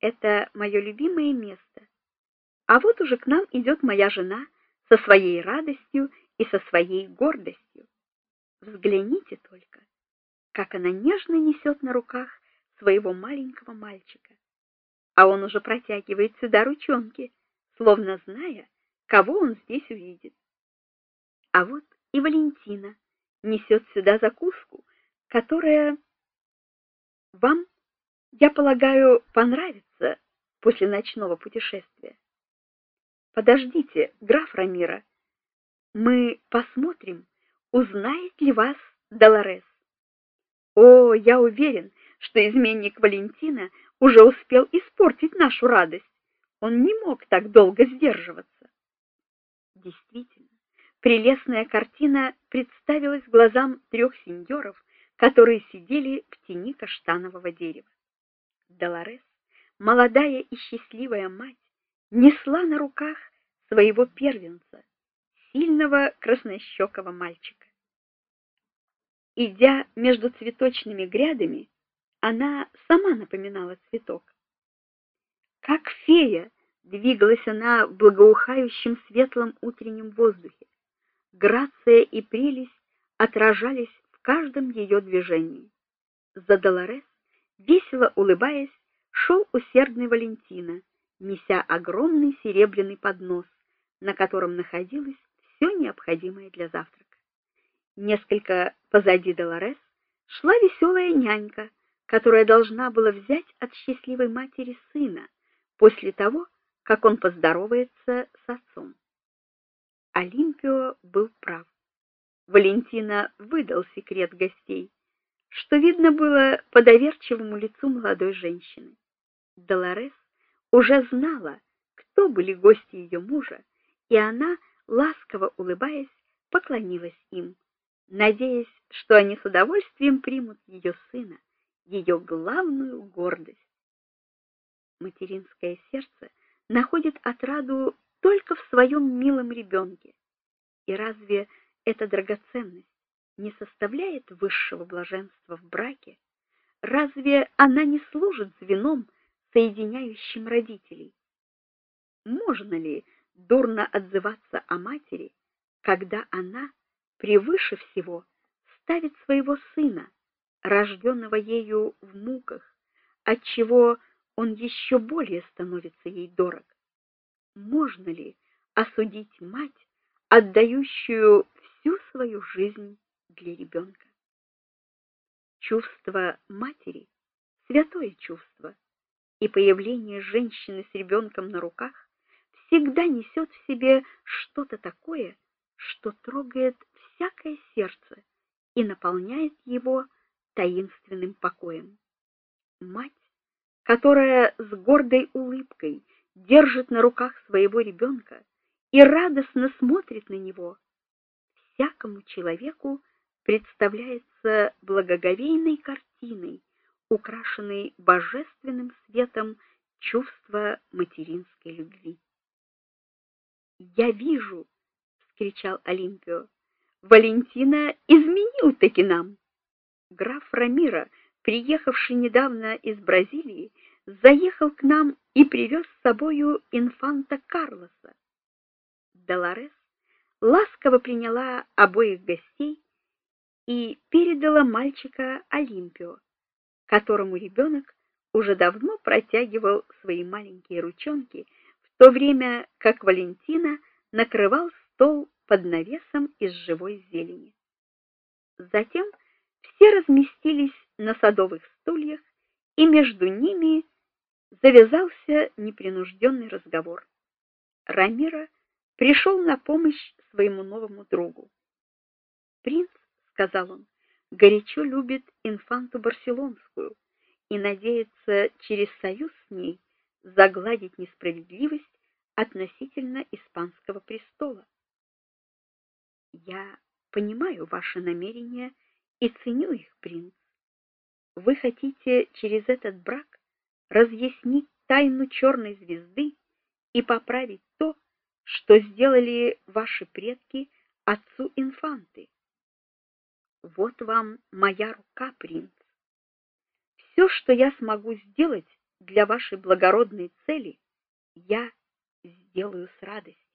Это мое любимое место. А вот уже к нам идет моя жена со своей радостью и со своей гордостью. Взгляните только, как она нежно несет на руках своего маленького мальчика. А он уже протягивает сюда ручонки, словно зная, кого он здесь увидит. А вот и Валентина несет сюда закуску, которая вам, я полагаю, понравится после ночного путешествия. Подождите, граф Рамира. Мы посмотрим, узнает ли вас Долорес. О, я уверен, что изменник Валентина уже успел испортить нашу радость. Он не мог так долго сдерживаться. Действительно, прелестная картина представилась глазам трех сеньоров, которые сидели в тени каштанового дерева. Долорес, молодая и счастливая мать, несла на руках своего первенца, сильного краснощекого мальчика. Идя между цветочными грядами, она сама напоминала цветок. Как фея двигалась она в благоухающем светлом утреннем воздухе. Грация и прелесть отражались в каждом ее движении. За Долорес, весело улыбаясь, шел усердный Валентина, неся огромный серебряный поднос, на котором находилось все необходимое для завтрака. Несколько позади Долорес шла веселая нянька, которая должна была взять от счастливой матери сына после того, как он поздоровается с отцом. Олимпио был прав. Валентина выдал секрет гостей, что видно было по доверчивому лицу молодой женщины. Долорес уже знала, кто были гости ее мужа, и она, ласково улыбаясь, поклонилась им, надеясь, что они с удовольствием примут ее сына, ее главную гордость. Материнское сердце находит отраду только в своем милом ребенке. И разве эта драгоценность не составляет высшего блаженства в браке? Разве она не служит звеном, соединяющим родителей? Можно ли дурно отзываться о матери, когда она превыше всего ставит своего сына, рожденного ею в муках, от чего он еще более становится ей дорог? Можно ли осудить мать, отдающую всю свою жизнь для ребенка? Чувство матери святое чувство, и появление женщины с ребенком на руках всегда несет в себе что-то такое, что трогает всякое сердце и наполняет его таинственным покоем. Мать, которая с гордой улыбкой держит на руках своего ребенка и радостно смотрит на него, всякому человеку представляется благоговейной картиной, украшенной божественным светом чувства материнской любви. "Я вижу", вскричал Олимпио. "Валентина изменил таки нам. Граф Рамира, приехавший недавно из Бразилии, заехал к нам и привез с собою инфанта Карлоса. Долорес ласково приняла обоих гостей и передала мальчика Олимпио, которому ребенок уже давно протягивал свои маленькие ручонки, в то время как Валентина накрывал стол под навесом из живой зелени. Затем все разместились на садовых стульях, и между ними завязался непринужденный разговор. Рамира пришел на помощь своему новому другу. "Принц", сказал он, "горячо любит инфанту барселонскую и надеется через союз с ней загладить несправедливость относительно испанского престола. Я понимаю ваши намерения и ценю их, принц. Вы хотите через этот брак разъяснить тайну черной звезды и поправить то, что сделали ваши предки отцу инфанты. Вот вам моя рука, принц. Все, что я смогу сделать для вашей благородной цели я сделаю с радостью.